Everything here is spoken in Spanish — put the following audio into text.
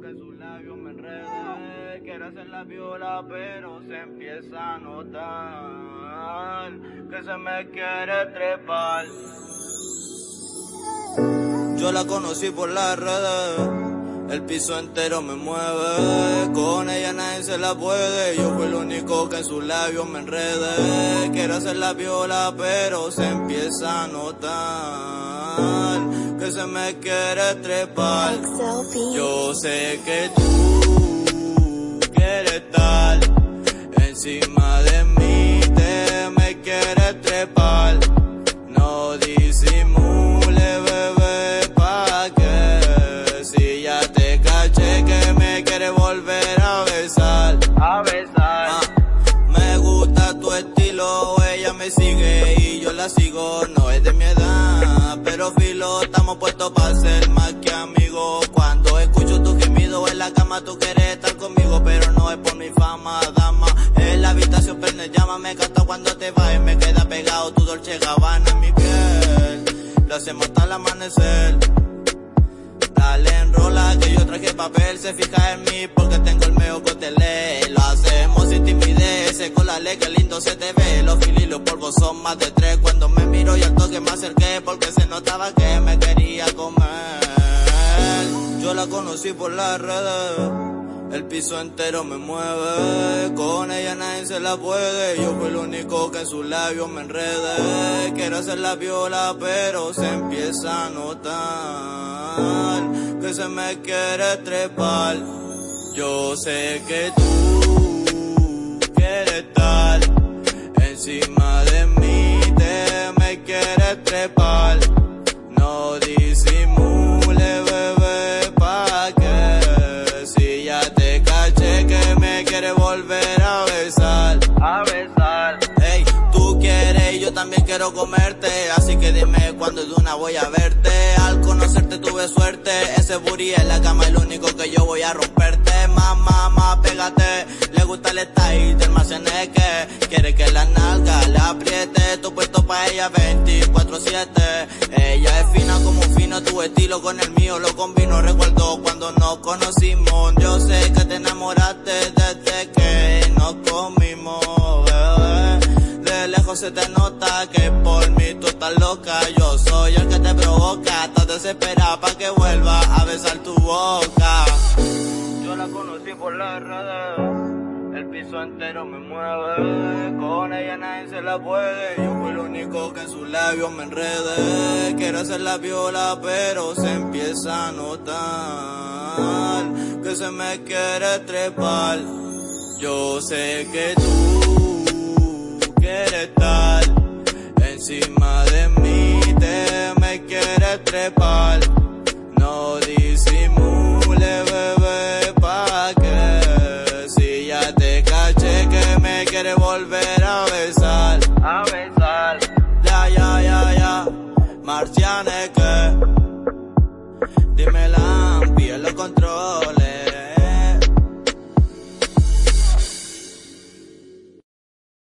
que en sus labios me enrede. Quiere hacer la viola, pero se empieza a notar que se me quiere trepar. Yo la conocí por las redes. El piso entero me mueve, con ella nadie se la puede. Yo fui el único que en sus labios me enrede. Quiero hacer la viola, pero se empieza a notar que se me quiere trepar. Yo sé que tú quieres estar encima de mí, te me quieres trepar. No disimule, bebé, pa' que si ya te caché que me quieres volver a besar. A besar. Ah, me gusta tu estilo, ella me sigue y yo la sigo, no es de mi edad, pero filo, estamos puestos para ser más que amigos. Cuando escucho tu gemido en la cama, tú quieres estar conmigo, pero no es por mi fama, dama. En la habitación prende llama, me encanta cuando te vas me queda pegado tu dolce gabana en mi piel. Lo hacemos hasta el amanecer. Dale enrola que yo traje papel, se fija en mí porque tengo el meo cotelé. Lo hacemos sin timidez, con la ley que lindo se te ve. Los filis los polvos son más de tres. Cuando me miro y al toque me acerqué porque se notaba que me quería comer. Yo la conocí por las redes. El piso entero me mueve, con ella nadie se la puede. Yo fui el único que en sus labios me enrede. Quiero hacer la viola, pero se empieza a notar que se me quiere trepar. Yo sé que tú comerte, así que dime cuándo de una voy a verte. Al conocerte tuve suerte, ese booty en la cama es lo único que yo voy a romperte. Mamá, más pégate, le gusta el style del que quiere que la nalga la apriete. Tu puesto pa' ella 24-7. Ella es fina como fino, tu estilo con el mío lo combino. Recuerdo cuando nos conocimos, yo sé que te enamoraste desde que nos comimos, bebé. De lejos se te nota Yo soy el que te provoca. Estás desesperada pa' que vuelva a besar tu boca. Yo la conocí por las redes. El piso entero me mueve. Con ella nadie se la puede. Yo fui el único que en sus labios me enrede. Quiero hacer la viola, pero se empieza a notar que se me quiere trepar. Yo sé que tú quieres estar quieres